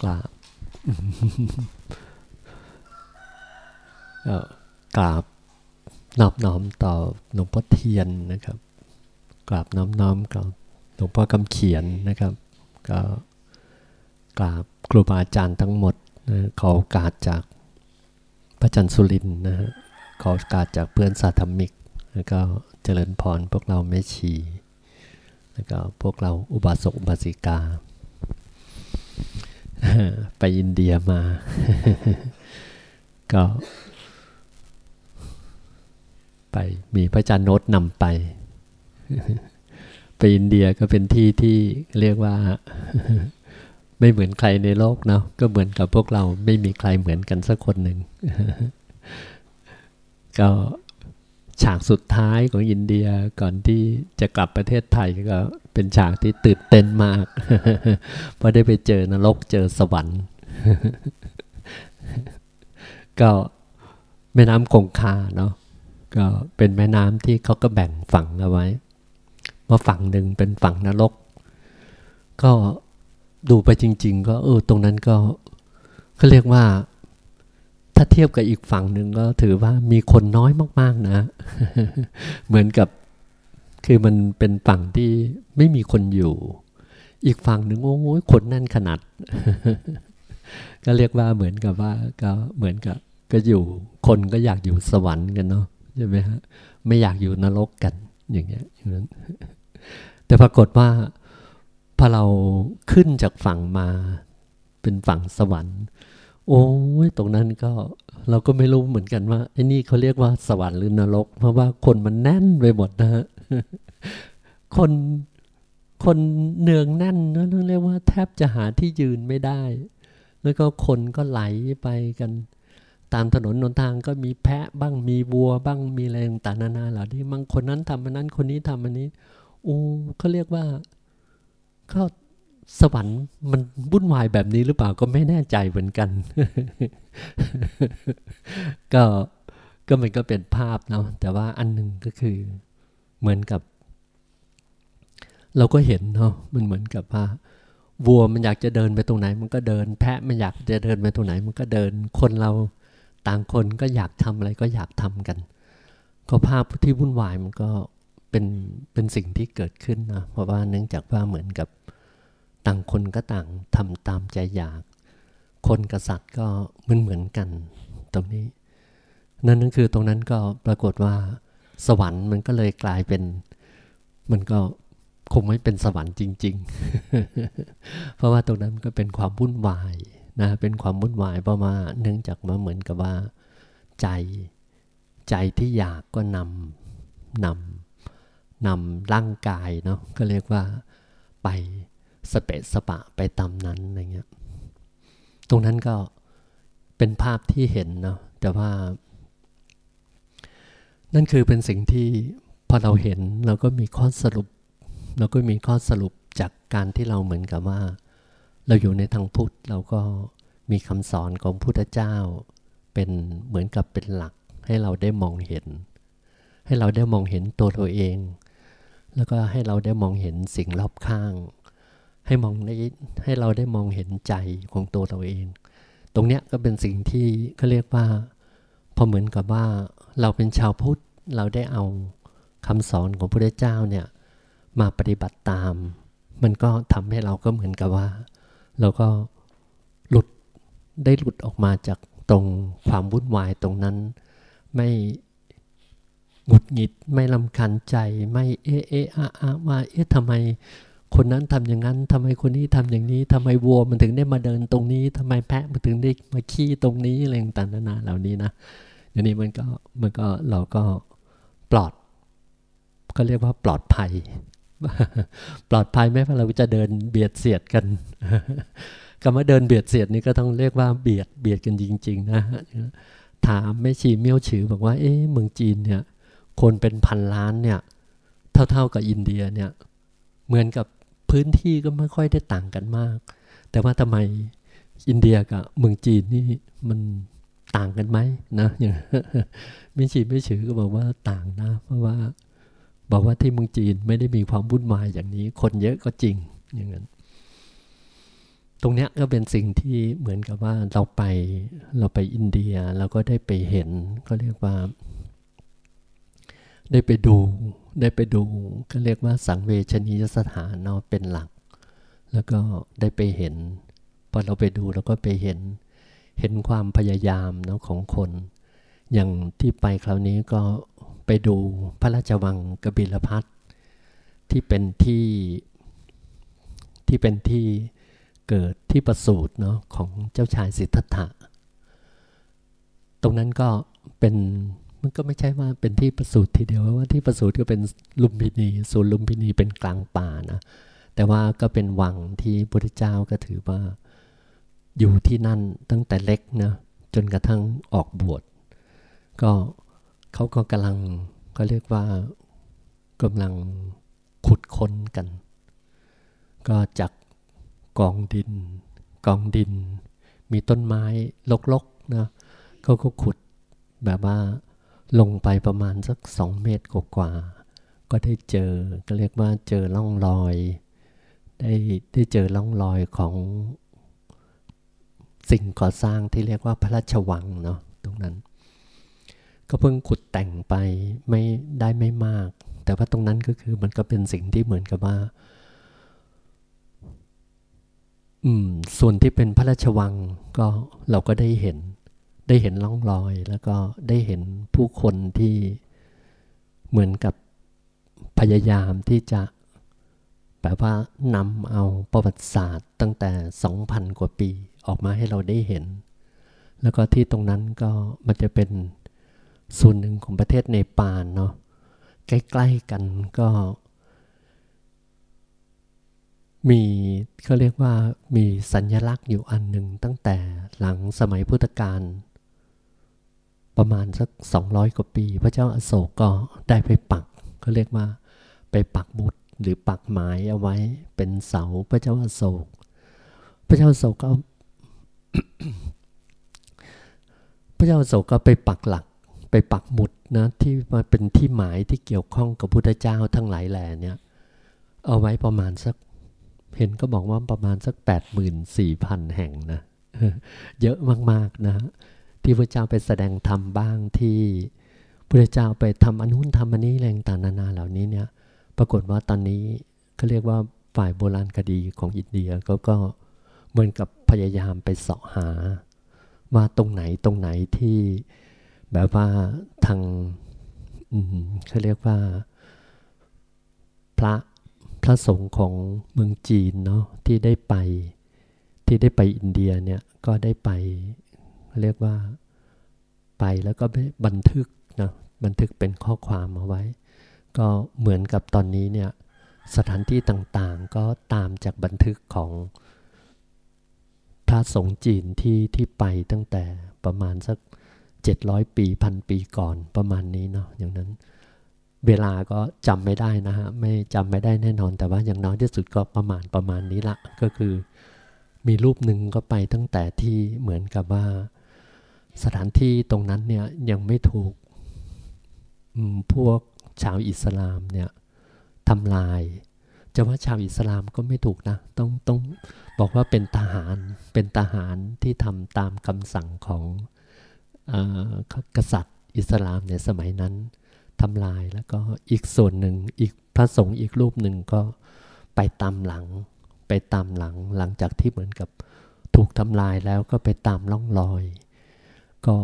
กราบกราบนอบน้อมต่อหลวงพ่อเทียนนะครับ กราบน้อมน้อมกับหลวงพ่อคำเขียนนะครับ ก็กราบครูบาอาจารย์ทั้งหมดนะขอโอกาสจากพระจันทร์สุรินนะฮะขอโอกาสจากเพื่อนสาธมิก แล้วก็เจริญพรพวกเราแม่ชี แล้วก็พวกเราอุบาสกอุบาสิกา ไปอินเดียมา ก็ ไปมีพระอาจารย์โนตนำไป ไปอินเดียก็เป็นที่ที่เรียกว่า ไม่เหมือนใครในโลกเนาะก็เหมือนกับพวกเราไม่มีใครเหมือนกันสักคนหนึ่งก็ ฉากสุดท้ายของอินเดียก่อนที่จะกลับประเทศไทยก็เป็นฉากที่ตื่นเต้นมาก เพราะได้ไปเจอนรกเจอสวรรค์ ก็แม่น้ำคงคาเนาะก็เป็นแม่น้ำที่เขาก็แบ่งฝั่งเอาไว้ว่าฝั่งหนึ่งเป็นฝั่งนรก ก็ดูไปจริง ๆ ก็เออตรงนั้นก็เขาเรียกว่า ถ้าเทียบกับอีกฝั่งหนึ่งก็ถือว่ามีคนน้อยมาก ๆ นะ เหมือนกับคือมันเป็นฝั่งที่ไม่มีคนอยู่ อีกฝั่งหนึ่งโอ้ยคนแน่นขนาด ก็เรียกว่าเหมือนกับว่าก็เหมือนกับก็อยู่คนก็อยากอยู่สวรรค์กันเนาะใช่ไหมฮะไม่อยากอยู่นรกกันอย่างเงี้ยอย่างนั้น แต่ปรากฏว่าพอเราขึ้นจากฝั่งมาเป็นฝั่งสวรรค์ โอ้ยตรงนั้นก็เราก็ไม่รู้เหมือนกันว่าไอ้นี่เขาเรียกว่าสวรรค์หรือนรก เพราะว่าคนมันแน่นไปหมดนะฮะคนคนเนืองแน่นนะเรียกว่าแทบจะหาที่ยืนไม่ได้ แล้วก็คนก็ไหลไปกัน ตามถนนนนทางก็มีแพะบ้างมีวัวบ้างมีอะไรต่างๆนานาเหล่านี้บางคนนั้นทำอันนั้นคนนี้ทำอันนี้โอ้เขาเรียกว่าเขา สวรรค์มันวุ่นวายแบบนี้หรือเปล่าก็ไม่แน่ใจเหมือนกัน ก็ก็มันก็เป็นภาพเนาะแต่ว่าอันหนึ่งก็คือเหมือนกับ เราก็เห็นเนาะมันเหมือนกับว่าวัวมันอยากจะเดินไปตรงไหน มันก็เดิน แพะมันอยากจะเดินไปตรงไหน มันก็เดินคนเราต่างคนก็อยากทำอะไรก็อยากทำกัน ก็ภาพที่วุ่นวายมันก็เป็นเป็นสิ่งที่เกิดขึ้นนะเพราะว่าเนื่องจากว่าเหมือนกับ ต่างคนก็ต่างทำตามใจอยาก คนกับสัตว์ก็เหมือนเหมือนกัน ตรงนี้ นั่นนั่นคือตรงนั้นก็ปรากฏว่า สวรรค์มันก็เลยกลายเป็น มันก็คงไม่เป็นสวรรค์จริง ๆ เพราะว่าตรงนั้นก็เป็นความวุ่นวายนะเป็นความวุ่นวายเพราะว่าเนื่องจากมาเหมือนกับว่า ใจใจที่อยากก็นำนำนำร่างกายเนาะก็เรียกว่าไป สเปะสปะไปตามนั้นอะไรเงี้ย ตรงนั้นก็เป็นภาพที่เห็นเนาะแต่ว่า นั่นคือเป็นสิ่งที่พอเราเห็นเราก็มีข้อสรุป เราก็มีข้อสรุปจากการที่เราเหมือนกับว่า เราอยู่ในทางพุทธเราก็มีคำสอนของพุทธเจ้า เป็นเหมือนกับเป็นหลักให้เราได้มองเห็น ให้เราได้มองเห็นตัวเราเอง แล้วก็ให้เราได้มองเห็นสิ่งรอบข้าง ให้มองได้ให้เราได้มองเห็นใจของตัวเราเอง ตรงเนี้ยก็เป็นสิ่งที่เขาเรียกว่าพอเหมือนกับว่าเราเป็นชาวพุทธเราได้เอาคำสอนของพระเจ้าเนี่ยมาปฏิบัติตาม มันก็ทำให้เราก็เหมือนกับว่า เราก็หลุดได้หลุดออกมาจากตรงความวุ่นวายตรงนั้น ไม่หงุดหงิดไม่ลำคันใจไม่เอะเอะอะอะว่าเอ๊ะทำไม คนนั้นทำอย่างนั้นทำไมคนนี้ทำอย่างนี้ทำไมวัวมันถึงได้มาเดินตรงนี้ทำไมแพะมันถึงได้มาขี้ตรงนี้อะไรต่างๆนานาเหล่านี้นะอันนี้มันก็มันก็เราก็ปลอด ก็เรียกว่าปลอดภัย ปลอดภัยไหมว่าเราจะเดินเบียดเสียดกันคำว่าเดินเบียดเสียดนี่ก็ต้องเรียกว่าเบียดเบียดกันจริง ๆ นะถามแม่ชีเมี่ยวฉือบอกว่า เอ๊ะเมืองจีนเนี่ย คนเป็นพันล้านเนี่ย เท่าๆกับอินเดียเนี่ย เหมือนกับ พื้นที่ก็ไม่ค่อยได้ต่างกันมาก แต่ว่าทำไมอินเดียกับเมืองจีนนี่มันต่างกันไหมนะอย่างม่ฉีไม่ฉือก็บอกว่าต่างนะ เพราะว่าบอกว่าที่เมืองจีนไม่ได้มีความวุ่นวายอย่างนี้ คนเยอะก็จริงอย่างนั้น ตรงเนี้ยก็เป็นสิ่งที่เหมือนกับว่าเราไปเราไปอินเดียเราก็ได้ไปเห็นก็เรียกว่า ได้ไปดู ได้ไปดูก็เรียกว่าสังเวชนียสถานเนาะเป็นหลัก แล้วก็ได้ไปเห็นพอเราไปดูเราก็ไปเห็น เห็นความพยายามเนาะของคน อย่างที่ไปคราวนี้ก็ไปดูพระราชวังกบิลพัทที่เป็นที่ที่เป็นที่เกิดที่ประสูติเนาะของเจ้าชายสิทธัตถะ ตรงนั้นก็เป็น มันก็ไม่ใช่ว่าเป็นที่ประสูติทีเดียวว่าที่ประสูติก็เป็นลุมพินีศูนย์ลุมพินีเป็นกลางป่านะแต่ว่าก็เป็นวังที่พระเจ้าก็ถือว่าอยู่ที่นั่นตั้งแต่เล็กนะจนกระทั่งออกบวชก็เขาก็กำลังก็เรียกว่ากำลังขุดค้นกัน ก็จากกองดิน กองดิน มีต้นไม้ลกๆนะเขาก็ขุดแบบว่า ลงไปประมาณสักสองเมตรกว่าก็ได้เจอก็เรียกว่าเจอร่องรอย ได้ได้เจอร่องรอยของสิ่งก่อสร้างที่เรียกว่าพระราชวังเนาะตรงนั้น ก็เพิ่งขุดแต่งไปไม่ได้ไม่มาก แต่ว่าตรงนั้นก็คือมันก็เป็นสิ่งที่เหมือนกับว่าอืมส่วนที่เป็นพระราชวังก็เราก็ได้เห็น ได้เห็นร่องรอย แล้วก็ได้เห็นผู้คนที่เหมือนกับพยายามที่จะแบบว่านำเอาประวัติศาสตร์ตั้งแต่ 2,000 กว่าปีออกมาให้เราได้เห็น แล้วก็ที่ตรงนั้นก็มันจะเป็นส่วนหนึ่งของประเทศเนปาลเนาะใกล้ๆกันก็ มีเขาเรียกว่ามีสัญญลักษณ์อยู่อันหนึ่งตั้งแต่หลังสมัยพุทธกาล ประมาณสัก 200 กว่าปี พระเจ้าอโศกก็ได้ไปปักเขาเรียกว่าไปปักบุตรหรือปักหมายเอาไว้เป็นเสาพระเจ้าอโศก พระเจ้าอโศกก็พระเจ้าโศกก็ไปปักหลักไปปักหมุดนะที่มาเป็นที่หมายที่เกี่ยวข้องกับพุทธเจ้าทั้งหลายแหล่เนี่ยเอาไว้ประมาณสัก เห็นก็บอกว่าประมาณสักแปดหมื่นสี่พันแห่งนะเยอะมากๆนะ ที่พระเจ้าไปแสดงธรรมบ้างที่พระเจ้าไปทำอนุนทำอันนี้แรงต่างนานาเหล่านี้เนี่ยปรากฏว่าตอนนี้เขาเรียกว่าฝ่ายโบราณคดีของอินเดียก็ก็เหมือนกับพยายามไปเสาะหา ว่าตรงไหนตรงไหนที่แบบว่าทางเขาเรียกว่าพระพระสงฆ์ของเมืองจีนเนาะที่ได้ไปที่ได้ไปอินเดียเนี่ยก็ได้ไป เรียกว่าไปแล้วก็บันทึกนะบันทึกเป็นข้อความเอาไว้ ก็เหมือนกับตอนนี้เนี่ยสถานที่ต่างๆก็ตามจากบันทึกของพระสงฆ์จีนที่ที่ไปตั้งแต่ประมาณสัก 700 ปีพันปีก่อนประมาณนี้เนาะอย่างนั้นเวลาก็จำไม่ได้นะฮะ ไม่จำไม่ได้แน่นอน แต่ว่าอย่างน้อยที่สุดก็ประมาณประมาณนี้ละ ก็คือมีรูปหนึ่งก็ไปตั้งแต่ที่เหมือนกับว่า สถานที่ตรงนั้นเนี่ยยังไม่ถูกพวกชาวอิสลามเนี่ยทำลายจะว่าชาวอิสลามก็ไม่ถูกนะ ต้องต้องบอกว่าเป็นทหารเป็นทหารที่ทำตามคำสั่งของอกษัตริย์อิสลามในสมัยนั้นทำลายแล้วก็อีกส่วนหนึ่งอีกพระสงฆ์อีกรูปหนึ่งก็ไปตามหลัง ไปตามหลังหลังจากที่เหมือนกับถูกทำลายแล้วก็ไปตามล่องรอย ก็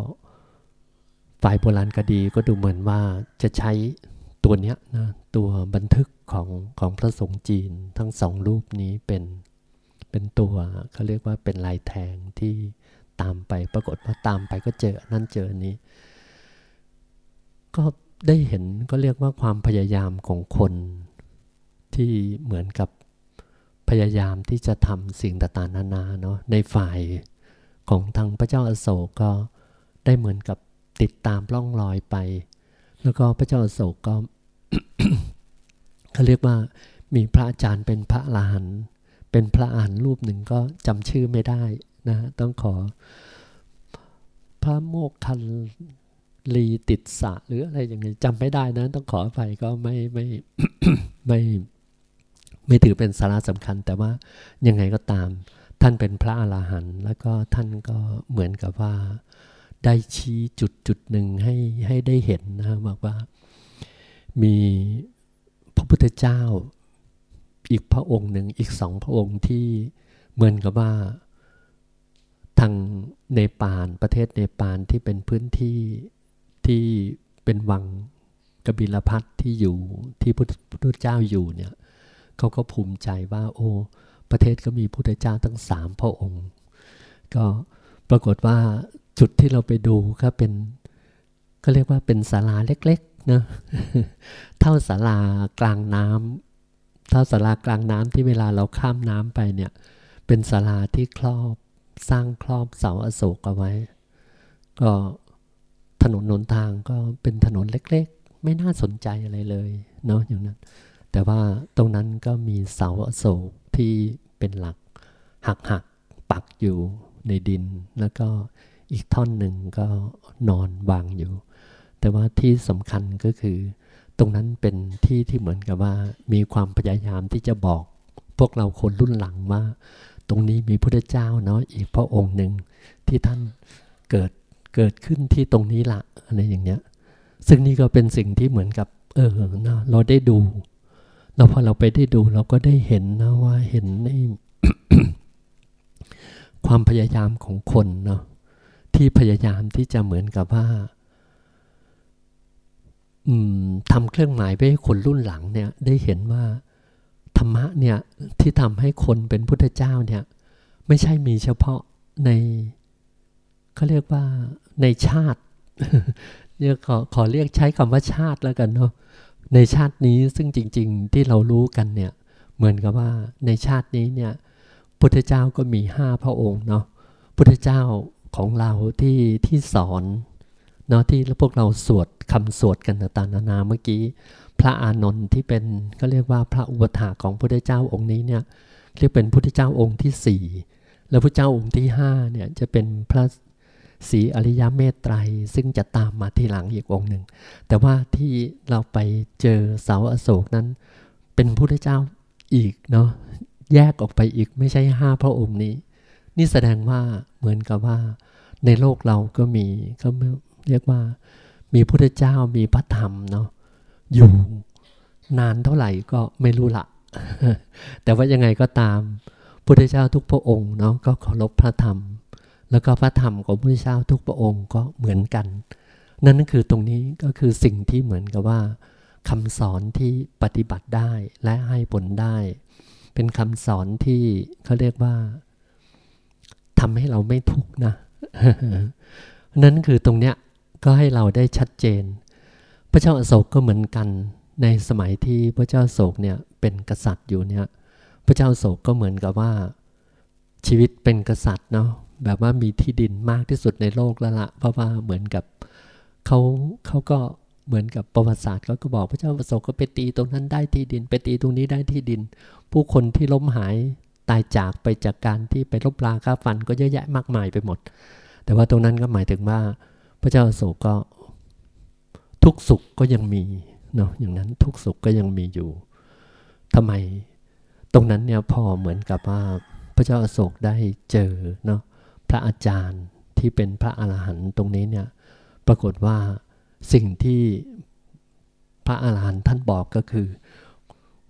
ฝ่ายโบราณคดีก็ดูเหมือนว่าจะใช้ตัวเนี้ยนะตัวบันทึกของของพระสงฆ์จีนทั้งสองรูปนี้เป็นเป็นตัวเขาเรียกว่าเป็นลายแทงที่ตามไปปรากฏว่าตามไปก็เจอนั่นเจอนี้ ก็ได้เห็นก็เรียกว่าความพยายามของคนที่เหมือนกับพยายามที่จะทำสิ่งต่างๆนานาเนาะในฝ่ายของทางพระเจ้าอโศกก็ ได้เหมือนกับติดตามล่องรอยไป แล้วก็พระเจ้าอโศกก็เขาเรียกว่ามีพระอาจารย์เป็นพระลานเป็นพระอ่านรูปหนึ่งก็จำชื่อไม่ได้นะต้องขอ พระโมกคันลีติดสะหรืออะไรอย่างนี้จำไม่ได้นะ ต้องขออภัยก็ไม่ไม่ไม่ไม่ถือเป็นสาระสำคัญ แต่ว่ายังไงก็ตาม ท่านเป็นพระอรหันต์แล้วก็ท่านก็เหมือนกับว่า ได้ชี้จุดจุดหนึ่งให้ให้ได้เห็นนะบอกว่ามีพระพุทธเจ้าอีกพระองค์หนึ่งอีกสองพระองค์ที่เหมือนกับว่าทางเนปาลประเทศเนปาลที่เป็นพื้นที่ที่เป็นวังกบิลพัทที่อยู่ที่พระพุทธเจ้าอยู่เนี่ยเขาก็ภูมิใจว่าโอ้ประเทศก็มีพุทธเจ้าทั้งสามพระองค์ ก็ปรากฏว่า จุดที่เราไปดูก็เป็นก็เรียกว่าเป็นศาลาเล็กๆนะเท่าศาลากลางน้ำเท่าศาลากลางน้ำที่เวลาเราข้ามน้ำไปเนี่ย เป็นศาลาที่ครอบสร้างครอบเสาอโศกเอาไว้ ก็ถนนหนทางก็เป็นถนนเล็กๆ ไม่น่าสนใจอะไรเลยเนาะอย่างนั้น แต่ว่าตรงนั้นก็มีเสาอโศกที่เป็นหลักหักหักปักอยู่ในดินแล้วก็ อีกท่อนหนึ่งก็นอนวางอยู่ แต่ว่าที่สำคัญก็คือ ตรงนั้นเป็นที่ที่เหมือนกับว่า มีความพยายามที่จะบอก พวกเราคนรุ่นหลังว่า ตรงนี้มีพระเจ้าเนาะอีกพระองค์หนึ่งที่ท่านเกิดเกิดขึ้นที่ตรงนี้ละอะไรอย่างเงี้ย ซึ่งนี่ก็เป็นสิ่งที่เหมือนกับ เออนะเราได้ดูเราพอเราไปได้ดูเราก็ได้เห็นนะว่าเห็นในความพยายามของคนเนาะ ที่พยายามที่จะเหมือนกับว่าทำเครื่องหมายไปให้คนรุ่นหลังเนี่ยได้เห็นว่าธรรมะเนี่ยที่ทำให้คนเป็นพุทธเจ้าเนี่ยไม่ใช่มีเฉพาะในเขาเรียกว่าในชาติเนี่ยขอขอเรียกใช้คำว่าชาติแล้วกันเนาะในชาตินี้ซึ่งจริง ๆ ที่เรารู้กันเนี่ยเหมือนกับว่าในชาตินี้เนี่ยพุทธเจ้าก็มีห้าพระองค์เนาะพุทธเจ้า ของเราที่ที่สอนเนาะที่พวกเราสวดคำสวดกันต่างๆนานาเมื่อกี้ พระอานนท์ที่เป็นก็เรียกว่าพระอุปถาของพุทธเจ้าองค์นี้เนี่ยเรียกเป็นพุทธเจ้าองค์ที่สี่แล้วพระเจ้าองค์ที่ห้าเนี่ยจะเป็นพระสีอริยเมตไตร ซึ่งจะตามมาทีหลังอีกองค์หนึ่ง แต่ว่าที่เราไปเจอเสาอโศกนั้น เป็นพระเจ้าอีกเนาะแยกออกไปอีกไม่ใช่ห้าพระองค์นี้ นี่แสดงว่าเหมือนกับว่า ในโลกเราก็มีก็เรียกว่า มีพระเจ้ามีพระธรรมเนาะอยู่นานเท่าไหร่ก็ไม่รู้ละ แต่ว่ายังไงก็ตามพุทธเจ้าทุกพระองค์เนาะก็เคารพพระธรรม แล้วก็พระธรรมของพระเจ้าทุกพระองค์ก็เหมือนกัน นั่นก็คือตรงนี้ก็คือสิ่งที่เหมือนกับว่าคำสอนที่ปฏิบัติได้และให้ผลได้ เป็นคำสอนที่เขาเรียกว่า ทำให้เราไม่ทุกข์นะนั่นคือตรงเนี้ยก็ให้เราได้ชัดเจน พระเจ้าอโศกก็เหมือนกัน ในสมัยที่พระเจ้าโศกเนี่ยเป็นกษัตริย์อยู่เนี่ยพระเจ้าโศกก็เหมือนกับว่า ชีวิตเป็นกษัตริย์เนาะแบบว่ามีที่ดินมากที่สุดในโลกแล้วละเพราะว่าเหมือนกับเขาเขาก็เหมือนกับประวัติศาสตร์เขาก็บอกพระเจ้าประสงค์ก็ไปตีตรงนั้นได้ที่ดิน ไปตีตรงนี้ได้ที่ดิน ผู้คนที่ล้มหาย ตายจากไปจากการที่ไปลบลาฆ่าฟันก็เยอะแยะมากมายไปหมด แต่ว่าตรงนั้นก็หมายถึงว่า พระเจ้าโศกก็ทุกสุขก็ยังมีเนาะอย่างนั้นทุกสุขก็ยังมีอยู่ทำไมตรงนั้นเนี่ยพอเหมือนกับว่าพระเจ้าอโศกได้เจอเนาะพระอาจารย์ที่เป็นพระอรหันต์ตรงนี้เนี่ยปรากฏว่าสิ่งที่พระอรหันต์ท่านบอกก็คือ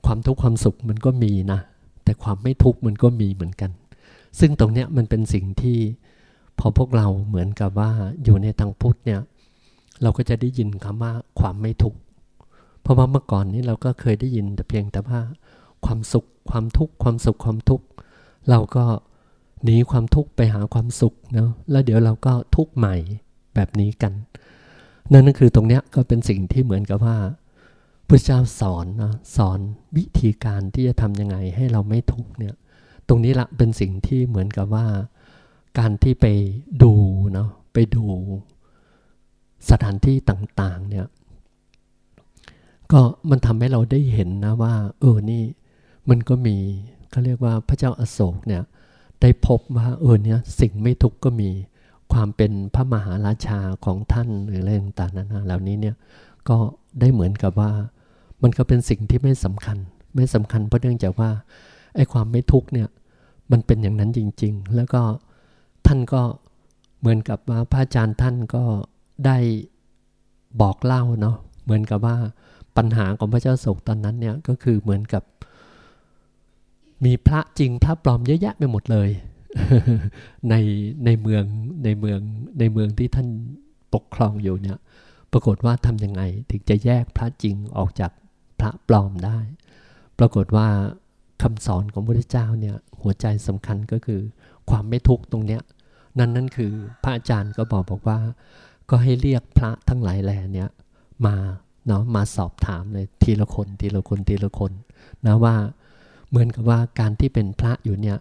ความทุกข์ความสุขมันก็มีนะ แต่ความไม่ทุกข์มันก็มีเหมือนกัน ซึ่งตรงเนี้ยมันเป็นสิ่งที่พอพวกเราเหมือนกับว่าอยู่ในทางพุทธเนี่ยเราก็จะได้ยินคำว่าความไม่ทุกข์เพราะว่าเมื่อก่อนนี้เราก็เคยได้ยินแต่เพียงแต่ว่าความสุขความทุกข์ความสุขความทุกข์เราก็หนีความทุกข์ไปหาความสุขเนาะแล้วเดี๋ยวเราก็ทุกข์ใหม่แบบนี้กัน นั่นก็คือตรงเนี้ยก็เป็นสิ่งที่เหมือนกับว่า พระเจ้าสอนนะสอนวิธีการที่จะทำยังไงให้เราไม่ทุกข์เนี่ยตรงนี้ละเป็นสิ่งที่เหมือนกับว่า การที่ไปดูเนาะไปดูสถานที่ต่าง ๆ เนี่ย ก็มันทำให้เราได้เห็นนะว่า เออนี่มันก็มีเขาเรียกว่าพระเจ้าอาโศกเนี่ยได้พบว่าเออเนี่ยสิ่งไม่ทุกข์ก็มีความเป็นพระมหาราชาของท่านหรืออะไรต่างๆนานาเหล่านี้เนี่ยก็ ได้เหมือนกับว่า มันก็เป็นสิ่งที่ไม่สำคัญ ไม่สำคัญเพราะเนื่องจากว่าไอ้ความไม่ทุกเนี่ยมันเป็นอย่างนั้นจริง ๆ แล้วก็ท่านก็เหมือนกับว่าพระอาจารย์ท่านก็ได้บอกเล่าเนาะเหมือนกับว่าปัญหาของพระเจ้าโศกตอนนั้นเนี่ยก็คือเหมือนกับ มีพระจริงพระปลอมเยอะแยะไปหมดเลย ในในเมืองในเมืองในเมืองที่ท่านปกครองอยู่เนี่ย ปรากฏว่าทำยังไงถึงจะแยกพระจริงออกจากพระปลอมได้ ปรากฏว่าคำสอนของพระพุทธเจ้าเนี่ยหัวใจสำคัญก็คือความไม่ทุกข์ตรงเนี้ยนั่นนั่นคือพระอาจารย์ก็บอกบอกว่า ก็ให้เรียกพระทั้งหลายแหล่เนี่ยมาเนาะมาสอบถามเลยทีละคนทีละคนทีละคนนะว่าเหมือนกับว่าการที่เป็นพระอยู่เนี่ย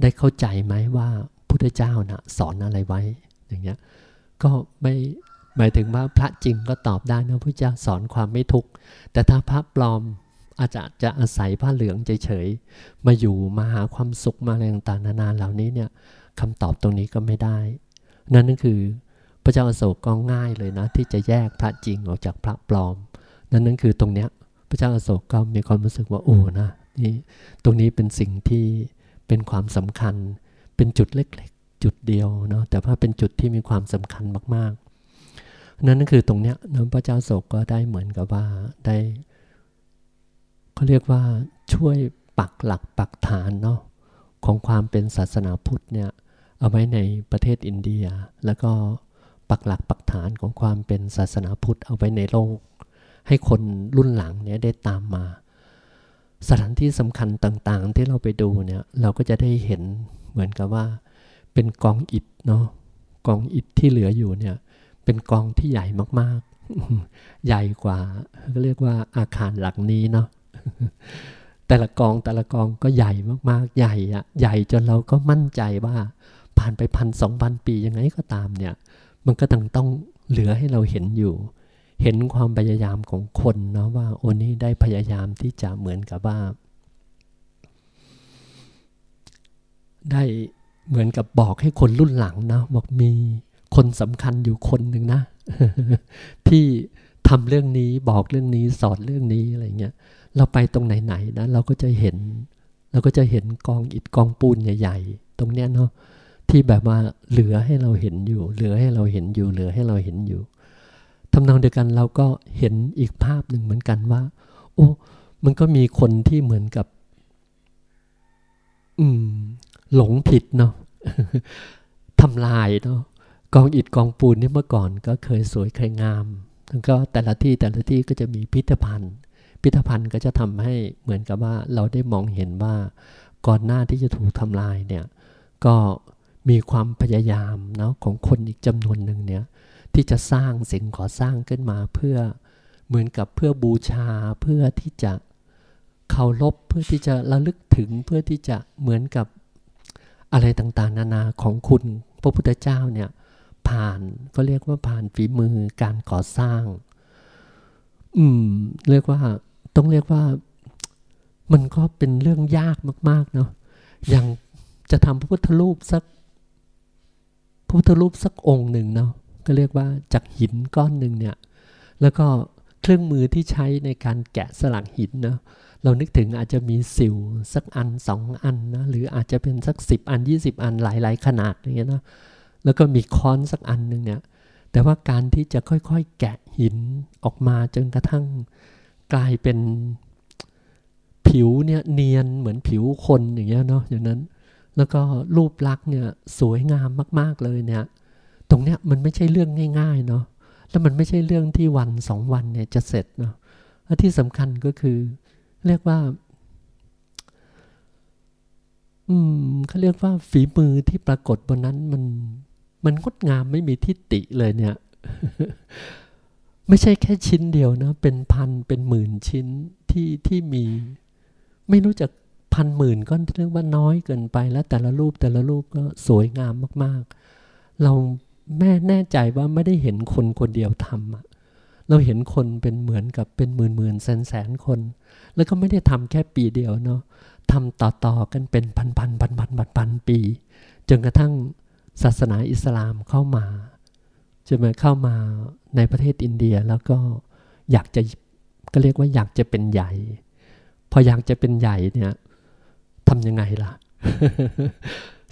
ได้เข้าใจไหมว่าพุทธเจ้านะสอนอะไรไว้อย่างเงี้ยก็ไม่ หมายถึงว่าพระจริงก็ตอบได้นะพระเจ้าสอนความไม่ทุกข์แต่ถ้าพระปลอมอาจจะจะอาศัยผ้าเหลืองเฉยๆมาอยู่มาหาความสุขมาอะไรต่างๆนานาเหล่านี้เนี่ยคำตอบตรงนี้ก็ไม่ได้ นั่นก็คือพระเจ้าอโศกก็ง่ายเลยนะ ที่จะแยกพระจริงออกจากพระปลอม นั่นนั่นคือตรงเนี้ยพระเจ้าอโศกก็มีความรู้สึกว่าโอ้นะนี่ตรงนี้เป็นสิ่งที่เป็นความสำคัญ เป็นจุดเล็กๆ จุดเดียวเนาะแต่ว่าเป็นจุดที่มีความสำคัญมากๆ นั่นก็คือตรงเนี้ยนะพระเจ้าโศกก็ได้เหมือนกับว่าได้เขาเรียกว่าช่วยปักหลักปักฐานเนาะของความเป็นศาสนาพุทธเนี่ยเอาไว้ในประเทศอินเดีย แล้วก็ปักหลักปักฐานของความเป็นศาสนาพุทธเอาไว้ในโลก ให้คนรุ่นหลังเนี่ยได้ตามมา สถานที่สำคัญต่างๆ ที่เราไปดูเนี่ยเราก็จะได้เห็นเหมือนกับว่า เป็นกองอิฐเนาะกองอิฐที่เหลืออยู่เนี่ย เป็นกองที่ใหญ่มากๆ ใหญ่กว่าก็เรียกว่าอาคารหลังนี้เนาะแต่ละกองแต่ละกองก็ใหญ่มากๆ ใหญ่อะใหญ่จนเราก็มั่นใจว่า ผ่านไปพันสองพันปียังไงก็ตามเนี่ย มันก็ต้องต้องเหลือให้เราเห็นอยู่ เห็นความพยายามของคนเนาะว่าโอนี่ได้พยายามที่จะเหมือนกับว่า ได้เหมือนกับบอกให้คนรุ่นหลังนะบอกมี คนสำคัญอยู่คนหนึ่งนะ ที่ทำเรื่องนี้บอกเรื่องนี้สอนเรื่องนี้อะไรเงี้ยเราไปตรงไหนๆนะเราก็จะเห็น เราก็จะเห็นกองอิฐกองปูนใหญ่ ๆ ตรงเนี้ยเนาะที่แบบว่าเหลือให้เราเห็นอยู่ เหลือให้เราเห็นอยู่เหลือให้เราเห็นอยู่ทำนองเดียวกันเราก็เห็นอีกภาพหนึ่งเหมือนกันว่า โอ้ มันก็มีคนที่เหมือนกับ อืม หลงผิดเนาะทำลายเนาะ กองอิฐกองปูนนี่เมื่อก่อนก็เคยสวยเคยงามแล้วก็แต่ละที่แต่ละที่ก็จะมีพิพิธภัณฑ์ พิพิธภัณฑ์ก็จะทำให้เหมือนกับว่าเราได้มองเห็นว่าก่อนหน้าที่จะถูกทำลายเนี่ยก็มีความพยายามเนาะของคนอีกจำนวนหนึ่งเนี่ยที่จะสร้างสิ่งก่อสร้างขึ้นมาเพื่อเหมือนกับเพื่อบูชาเพื่อที่จะเคารพเพื่อที่จะระลึกถึงเพื่อที่จะเหมือนกับอะไรต่างๆ นานาของคุณพระพุทธเจ้าเนี่ย ผ่านก็เรียกว่าผ่านฝีมือการก่อสร้าง อืม เรียกว่าต้องเรียกว่า มันก็เป็นเรื่องยากมาก ๆ เนาะอย่างจะทำพระพุทธรูปสักพระพุทธรูปสักองค์หนึ่งเนาะก็เรียกว่าจากหินก้อนหนึ่งเนี่ย แล้วก็เครื่องมือที่ใช้ในการแกะสลักหินเนาะเรานึกถึงอาจจะมีสิวสักอันสองอันนะหรืออาจจะเป็นสักสิบอันยี่สิบอันหลาย ๆ ขนาดอย่างเงี้ยนะ แล้วก็มีค้อนสักอันหนึ่งเนี่ย แต่ว่าการที่จะค่อยๆ แกะหินออกมาจนกระทั่งกลายเป็นผิวเนี่ยเนียนเหมือนผิวคนอย่างเงี้ยเนาะอย่างนั้น แล้วก็รูปลักษณ์เนี่ยสวยงามมากๆเลยเนี่ย ตรงเนี้ยมันไม่ใช่เรื่องง่าย ๆ เนาะแล้วมันไม่ใช่เรื่องที่วันสองวันเนี่ยจะเสร็จเนาะและที่สำคัญก็คือ เรียกว่า อืมเขาเรียกว่าฝีมือที่ปรากฏบนนั้นมัน มันงดงามไม่มีทิฏฐิเลยเนี่ย ไม่ใช่แค่ชิ้นเดียวนะ เป็นพันเป็นหมื่นชิ้นที่ที่มี ไม่รู้จักพันหมื่นก็เรียกว่าน้อยเกินไปแล้วแต่ละรูปแต่ละรูปก็สวยงามมาก ๆ เราแม่แน่ใจว่าไม่ได้เห็นคนคนเดียวทำอะเราเห็นคนเป็นเหมือนกับเป็นหมื่นหมื่นแสนแสนคน แล้วก็ไม่ได้ทำแค่ปีเดียวเนาะทำต่อๆกันเป็นพันพันพันพันพันพันปี จนกระทั่ง ศาสนาอิสลามเข้ามาจะมาเข้ามาในประเทศอินเดียแล้วก็อยากจะก็เรียกว่าอยากจะเป็นใหญ่ พออยากจะเป็นใหญ่เนี่ยทำยังไงล่ะ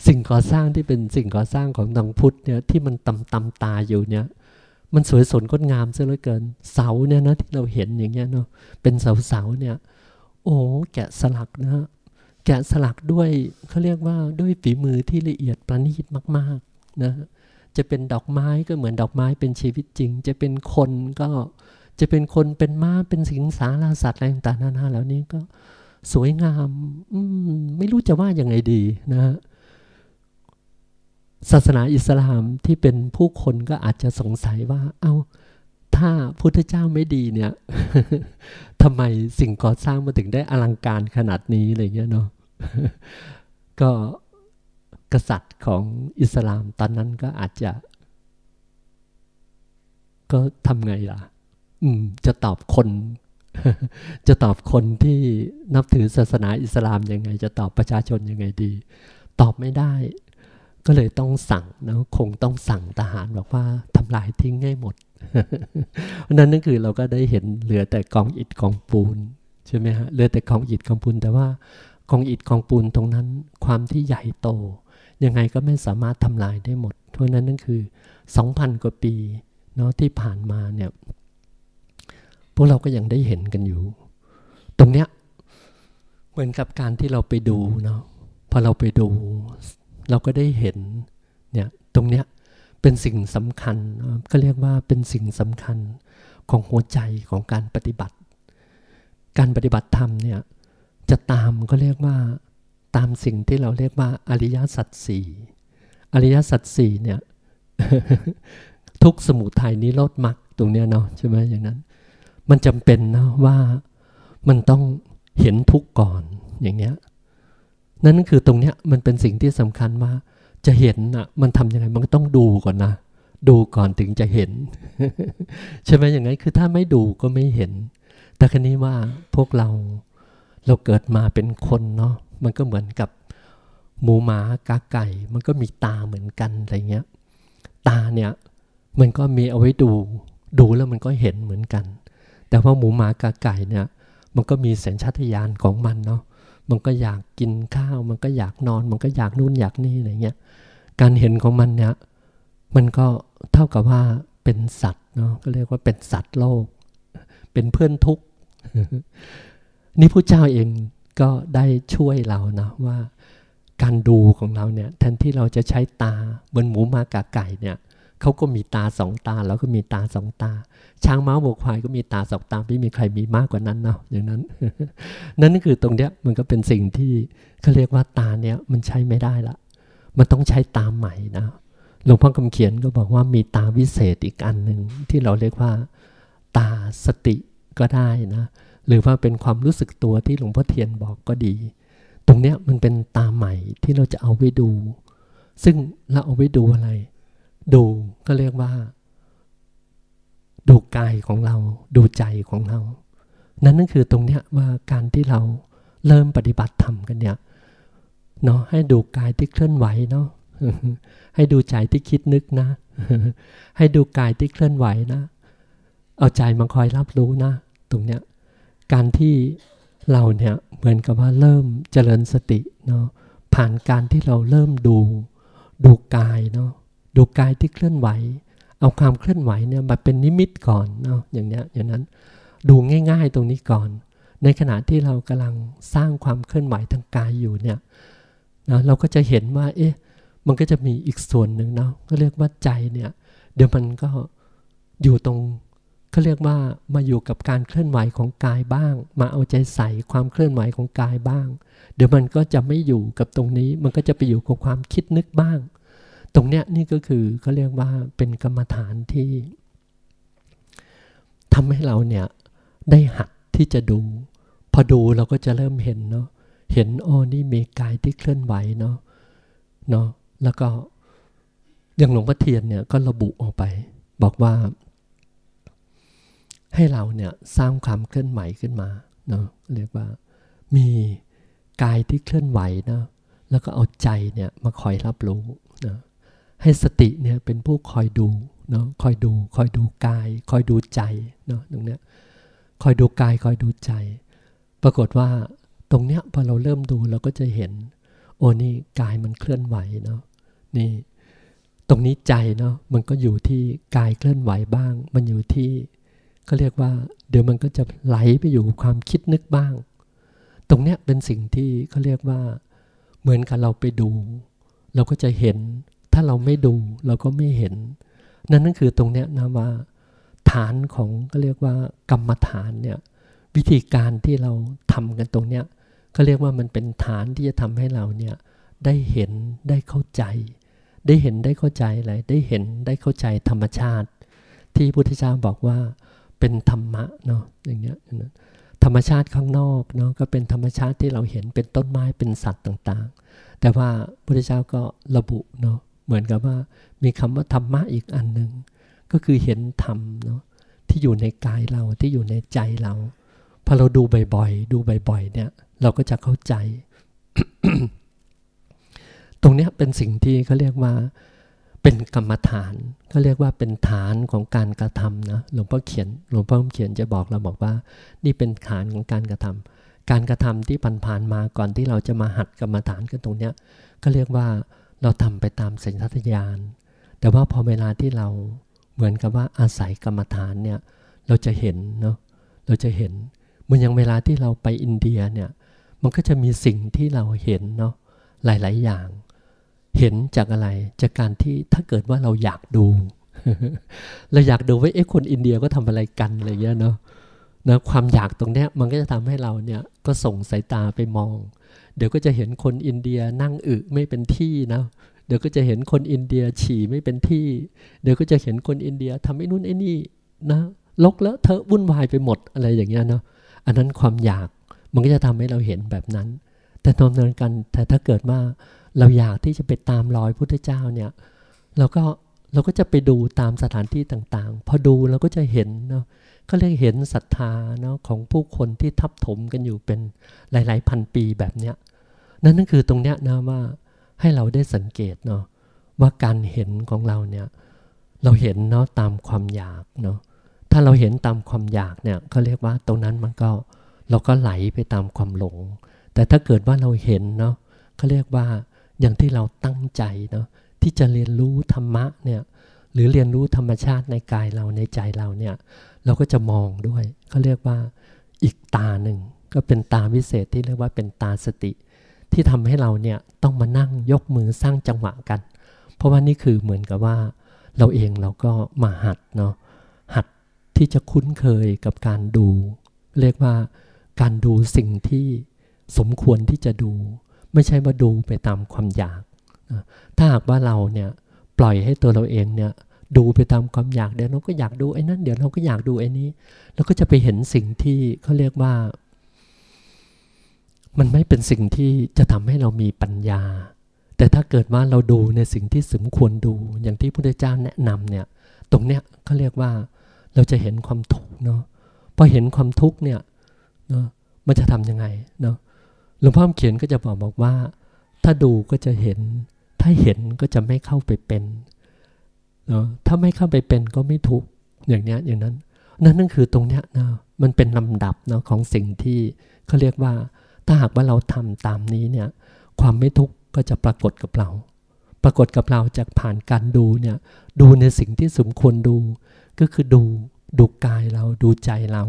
สิ่งก่อสร้างที่เป็นสิ่งก่อสร้างของทางพุทธเนี่ยที่มันตำตำตาอยู่เนี่ยมันสวยสดงดงามซะเหลือเกิน เสาเนี่ยนะที่เราเห็นอย่างเงี้ยเนาะเป็นเสาเสาเนี่ย โอ้แกะสลักนะ แกะสลักด้วยเขาเรียกว่าด้วยฝีมือที่ละเอียดประณีตมากๆนะจะเป็นดอกไม้ก็เหมือนดอกไม้เป็นชีวิตจริง จะเป็นคนก็จะเป็นคนเป็นม้าเป็นสิงสาราสัตว์อะไรต่างๆนานาแล้วนี้ก็สวยงามมไม่รู้จะว่ายังไงดีนะฮะศาสนาอิสลามที่เป็นผู้คนก็อาจจะสงสัยว่า เอา้าถ้าพุทธเจ้าไม่ดีเนี่ยทำไมสิ่งก่อสร้างมาถึงได้อลังการขนาดนี้อะไรเงี้ยเนาะ ก็กษัตริย์ของอิสลามตอนนั้นก็อาจจะ ก็ทำไงล่ะ อืม จะตอบคน จะตอบคนที่นับถือศาสนาอิสลามยังไง จะตอบประชาชนยังไงดี ตอบไม่ได้ ก็เลยต้องสั่งนะคงต้องสั่งทหารบอกว่าทำลายทิ้งให้หมดนั้นนั่นคือเราก็ได้เห็นเหลือแต่กองอิฐกองปูนใช่ไหมฮะเหลือแต่กองอิฐกองปูนแต่ว่า กองอิฐกองปูนตรงนั้น ความที่ใหญ่โต ยังไงก็ไม่สามารถทำลายได้หมด เพราะนั้นนั่นคือสองพันกว่าปีเนาะที่ผ่านมาเนี่ยพวกเราก็ยังได้เห็นกันอยู่ ตรงเนี้ยเหมือนกับการที่เราไปดูเนาะพอเราไปดู เราก็ได้เห็นเนี่ยตรงเนี้ยเป็นสิ่งสำคัญก็เรียกว่าเป็นสิ่งสำคัญของหัวใจของการปฏิบัติ การปฏิบัติธรรมเนี่ย จะตามก็เรียกว่าตามสิ่งที่เราเรียกว่าอริยสัจสี่อริยสัจสี่เนี่ยทุกสมุทัยนี้ลดมักตรงเนี้ยเนาะใช่ไหมอย่างนั้น มันจำเป็นนะว่ามันต้องเห็นทุกก่อนอย่างเนี้ยนั่นคือตรงเนี้ยมันเป็นสิ่งที่สำคัญว่าจะเห็นอะมันทำยังไงมันต้องดูก่อนนะ ดูก่อนถึงจะเห็น ใช่ไหมอย่างนั้นคือถ้าไม่ดูก็ไม่เห็น แต่ครั้นี้ว่าพวกเรา เราเกิดมาเป็นคนเนาะมันก็เหมือนกับหมูหมากาไก่ มันก็มีตาเหมือนกันอะไรเงี้ยตาเนี่ยมันก็มีเอาไว้ดู ดูแล้วมันก็เห็นเหมือนกัน แต่ว่าหมูหมากาไก่เนี่ยมันก็มีสัญชาตญาณของมันเนาะมันก็อยากกินข้าว มันก็อยากนอน มันก็อยากนู่นอยากนี่อะไรเงี้ยการเห็นของมันเนี่ยมันก็เท่ากับว่าเป็นสัตว์เนาะก็เรียกว่าเป็นสัตว์โลก เป็นเพื่อนทุกข์ นี่พระเจ้าเองก็ได้ช่วยเรานะว่าการดูของเราเนี่ยแทนที่เราจะใช้ตาเหมือนหมูมากาไก่เนี่ยเขาก็มีตาสองตาแล้วก็มีตาสองตา ช้างม้าวัวควายก็มีตาสองตาไม่มีใครมีมากกว่านั้นเนาะอย่างนั้น นั่นคือตรงเนี้ยมันก็เป็นสิ่งที่เขาเรียกว่าตาเนี้ยมันใช้ไม่ได้ละ มันต้องใช้ตาใหม่นะหลวงพ่อคำเขียนก็บอกว่ามีตาวิเศษอีกอันหนึ่งที่เราเรียกว่า ตาสติก็ได้นะ หรือว่าเป็นความรู้สึกตัวที่หลวงพ่อเทียนบอกก็ดี ตรงเนี้ยมันเป็นตาใหม่ที่เราจะเอาไว้ดู ซึ่งเราเอาไว้ดูอะไร ดูก็เรียกว่า ดูกายของเรา ดูใจของเรา นั่นนั่นคือตรงเนี้ยว่าการที่เราเริ่มปฏิบัติธรรมกันเนี่ยเนาะให้ดูกายที่เคลื่อนไหวเนาะให้ดูใจที่คิดนึกนะ ให้ดูกายที่เคลื่อนไหวนะ เอาใจมาคอยรับรู้นะ ตรงเนี้ย การที่เราเนี่ยเหมือนกับว่าเริ่มเจริญสติเนาะผ่านการที่เราเริ่มดูดูกายเนาะดูกายที่เคลื่อนไหว เอาความเคลื่อนไหวเนี่ยมาเป็นนิมิตก่อนเนาะอย่างเนี้ยอย่างนั้นดูง่าย ๆ ตรงนี้ก่อน ในขณะที่เรากำลังสร้างความเคลื่อนไหวทางกายอยู่เนี่ยนะเราก็จะเห็นว่าเอ๊ะมันก็จะมีอีกส่วนหนึ่งเนาะก็เรียกว่าใจเนี่ยเดี๋ยวมันก็อยู่ตรง เขาเรียกว่ามาอยู่กับการเคลื่อนไหวของกายบ้าง มาเอาใจใส่ความเคลื่อนไหวของกายบ้าง เดี๋ยวมันก็จะไม่อยู่กับตรงนี้ มันก็จะไปอยู่กับความคิดนึกบ้าง ตรงเนี้ยนี่ก็คือเขาเรียกว่าเป็นกรรมฐานที่ทำให้เราเนี่ยได้หัดที่จะดู พอดูเราก็จะเริ่มเห็นเนาะเห็นโอ้นี่มีกายที่เคลื่อนไหวเนาะเนาะแล้วก็อย่างหลวงพ่อเทียนเนี่ยก็ระบุออกไป บอกว่า ให้เราเนี่ยสร้างความเคลื่อนไหวขึ้นมาเนาะเรียกว่ามีกายที่เคลื่อนไหวเนาะแล้วก็เอาใจเนี่ยมาคอยรับรู้นะให้สติเนี่ยเป็นผู้คอยดูเนาะคอยดูคอยดูกาย คอยดูใจเนาะตรงเนี้ยคอยดูกายคอยดูใจ ปรากฏว่าตรงเนี้ยพอเราเริ่มดูเราก็จะเห็น โอ้นี่กายมันเคลื่อนไหวเนาะนี่ตรงนี้ใจเนาะมันก็อยู่ที่กายเคลื่อนไหวบ้าง มันอยู่ที่ ก็เรียกว่า เดี๋ยวมันก็จะไหลไปอยู่ความคิดนึกบ้าง ตรงเนี้ยเป็นสิ่งที่เขาเรียกว่า เหมือนกับเราไปดู เราก็จะเห็น ถ้าเราไม่ดูเราก็ไม่เห็น นั่นนั่นคือตรงเนี้ยนะว่า ฐานของก็เรียกว่ากรรมฐานเนี่ยวิธีการที่เราทำกันตรงเนี้ยก็เรียกว่ามันเป็นฐานที่จะทำให้เราเนี่ยได้เห็นได้เข้าใจ ได้เห็นได้เข้าใจอะไรได้เห็นได้เข้าใจธรรมชาติ ที่พุทธเจ้าบอกว่า เป็นธรรมะเนาะอย่างเงี้ยธรรมชาติข้างนอกเนาะก็เป็นธรรมชาติที่เราเห็นเป็นต้นไม้เป็นสัตว์ต่างๆ แต่ว่าพุทธเจ้าก็ระบุเนาะเหมือนกับว่ามีคำว่าธรรมะอีกอันหนึ่งก็คือเห็นธรรมเนาะที่อยู่ในกายเราที่อยู่ในใจเราพอเราดูบ่อยๆ ดูบ่อยๆ เนี่ย เราก็จะเข้าใจ ตรงนี้เป็นสิ่งที่เขาเรียกว่า เป็นกรรมฐานเขาเรียกว่าเป็นฐานของการกระทำนะหลวงพ่อเขียนหลวงพ่อเขียนจะบอกเราบอกว่า นี่เป็นฐานของการกระทำการกระทำที่ผ่านๆมาก่อนที่เราจะมาหัดกรรมฐานกันตรงเนี้ยก็เรียกว่าเราทำไปตามสัญชาตญาณแต่ว่าพอเวลาที่เราเหมือนกับว่าอาศัยกรรมฐานเนี่ยเราจะเห็นเนาะเราจะเห็นเหมือนอย่างเวลาที่เราไปอินเดียเนี่ยมันก็จะมีสิ่งที่เราเห็นเนาะหลาย ๆ อย่าง เห็นจากอะไร จากการที่ถ้าเกิดว่าเราอยากดู เราอยากดูว่าเอ๊ะคนอินเดียก็ทำอะไรกันอะไรเงี้ยเนาะนะความอยากตรงเนี้ยมันก็จะทำให้เราเนี่ยก็ส่งสายตาไปมอง เดี๋ยวก็จะเห็นคนอินเดียนั่งอึไม่เป็นที่นะเดี๋ยวก็จะเห็นคนอินเดียฉี่ไม่เป็นที่ เดี๋ยวก็จะเห็นคนอินเดียทำไอ้นู่นไอ้นี่นะลกแล้วเธอวุ่นวายไปหมดอะไรอย่างเงี้ยเนาะอันนั้นความอยากมันก็จะทำให้เราเห็นแบบนั้น แต่ตรงนั้นกันแต่ถ้าเกิดว่าเราอยากที่จะไปตามรอยพุทธเจ้าเนี่ยเราก็เราก็จะไปดูตามสถานที่ต่างๆ พอดูเราก็จะเห็นเนาะก็เรียกเห็นศรัทธาเนาะของผู้คนที่ทับถมกันอยู่เป็นหลาย ๆ พันปีแบบเนี้ยนั่นนั่นคือตรงเนี้ยนะว่าให้เราได้สังเกตเนาะว่าการเห็นของเราเนี่ยเราเห็นเนาะตามความอยากเนาะถ้าเราเห็นตามความอยากเนี่ยเขาเรียกว่าตรงนั้นมันก็เราก็ไหลไปตามความหลง แต่ถ้าเกิดว่าเราเห็นเนาะเขาเรียกว่าอย่างที่เราตั้งใจเนาะที่จะเรียนรู้ธรรมะเนี่ยหรือเรียนรู้ธรรมชาติในกายเราในใจเราเนี่ยเราก็จะมองด้วยเขาเรียกว่าอีกตาหนึ่งก็เป็นตาวิเศษที่เรียกว่าเป็นตาสติ ที่ทำให้เราเนี่ยต้องมานั่งยกมือสร้างจังหวะกัน เพราะว่านี่คือเหมือนกับว่าเราเองเราก็มาหัดเนาะหัดที่จะคุ้นเคยกับการดู เรียกว่าการดูสิ่งที่ สมควรที่จะดู ไม่ใช่ว่าดูไปตามความอยากถ้าหากว่าเราเนี่ยปล่อยให้ตัวเราเองเนี่ยดูไปตามความอยากเดี๋ยวเราก็อยากดูไอ้นั่นเดี๋ยวเราก็อยากดูไอ้นี้เราก็จะไปเห็นสิ่งที่เขาเรียกว่า มันไม่เป็นสิ่งที่จะทำให้เรามีปัญญา แต่ถ้าเกิดว่าเราดูในสิ่งที่สมควรดู อย่างที่พระพุทธเจ้าแนะนำเนี่ยตรงเนี้ยเขาเรียกว่าเราจะเห็นความทุกข์เนาะพอเห็นความทุกข์เนี่ยเนาะมันจะทํำยังไงเนาะ ลวงพ่อเขียนก็จะบอกบอกว่า ถ้าดูก็จะเห็น ถ้าเห็นก็จะไม่เข้าไปเป็นเนาะถ้าไม่เข้าไปเป็นก็ไม่ทุกอย่างเนี้ยอย่างนั้น นั่นนั่นคือตรงเนี้ยนะมันเป็นลำดับเนาะของสิ่งที่เขาเรียกว่า ถ้าหากว่าเราทำตามนี้เนี่ย ความไม่ทุกข์ก็จะปรากฏกับเรา ปรากฏกับเราจากผ่านการดูเนี่ยดูในสิ่งที่สมควรดู ก็คือดูดูกายเราดูใจเรา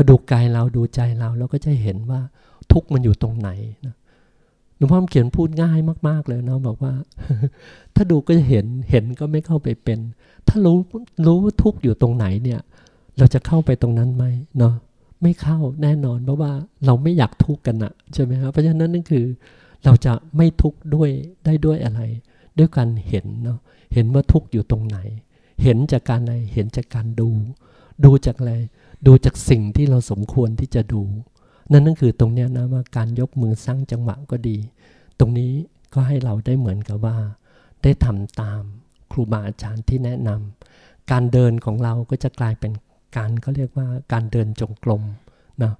พอดูกายเราดูใจเราเราก็จะเห็นว่าทุกมันอยู่ตรงไหนนะหลวงพ่อเขียนพูดง่ายมาก ๆ เลยนะบอกว่า ถ้าดูก็จะเห็นเห็นก็ไม่เข้าไปเป็น ถ้ารู้รู้ว่าทุกอยู่ตรงไหนเนี่ย เราจะเข้าไปตรงนั้นไหมเนาะไม่เข้าแน่นอนเพราะว่าเราไม่อยากทุกข์กันอะใช่ไหมครับเพราะฉะนั้นนั่นคือ เราจะไม่ทุกข์ด้วยได้ด้วยอะไร ด้วยการเห็นเนาะเห็นว่าทุกข์อยู่ตรงไหน เห็นจากการอะไรเห็นจากการดู ดูจากอะไร ดูจากสิ่งที่เราสมควรที่จะดู นั่นนั่นคือตรงนี้นะว่าการยกมือสร้างจังหวะก็ดี ตรงนี้ก็ให้เราได้เหมือนกับว่า ได้ทำตามครูบาอาจารย์ที่แนะนำการเดินของเราก็จะกลายเป็นการเขาเรียกว่าการเดินจงกรมนะ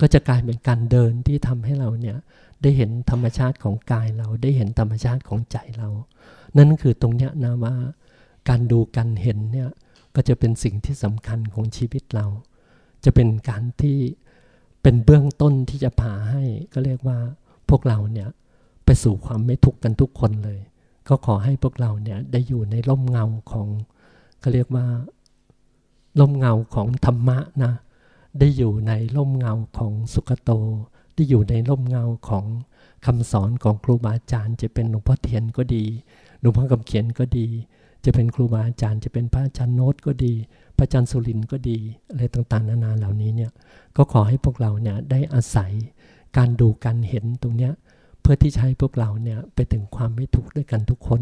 ก็จะกลายเป็นการเดินที่ทำให้เราเนี่ยได้เห็นธรรมชาติของกายเราได้เห็นธรรมชาติของใจเรา นั่นคือตรงนี้นะว่า การดูการเห็นเนี่ยก็จะเป็นสิ่งที่สำคัญของชีวิตเรา จะเป็นการที่เป็นเบื้องต้นที่จะพาให้ก็เรียกว่าพวกเราเนี่ยไปสู่ความไม่ทุกข์กันทุกคนเลย ก็ขอให้พวกเราเนี่ยได้อยู่ในร่มเงาของเขาเรียกว่าร่มเงาของธรรมะนะ ได้อยู่ในร่มเงาของสุขโตได้อยู่ในร่มเงาของคำสอนของครูบาอาจารย์ จะเป็นหลวงพ่อเทียนก็ดี หลวงพ่อคำเขียนก็ดี จะเป็นครูบาอาจารย์ จะเป็นพระอาจารย์โน้ตก็ดี พระอาจารย์สุรินก็ดีอะไรต่างๆ นานาเหล่านี้เนี่ยก็ขอให้พวกเราเนี่ยได้อาศัยการดูการเห็นตรงเนี้ยเพื่อที่จะให้พวกเราเนี่ยไปถึงความไม่ทุกข์ด้วยกันทุกคน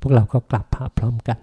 พวกเราก็กลับพระพร้อมกัน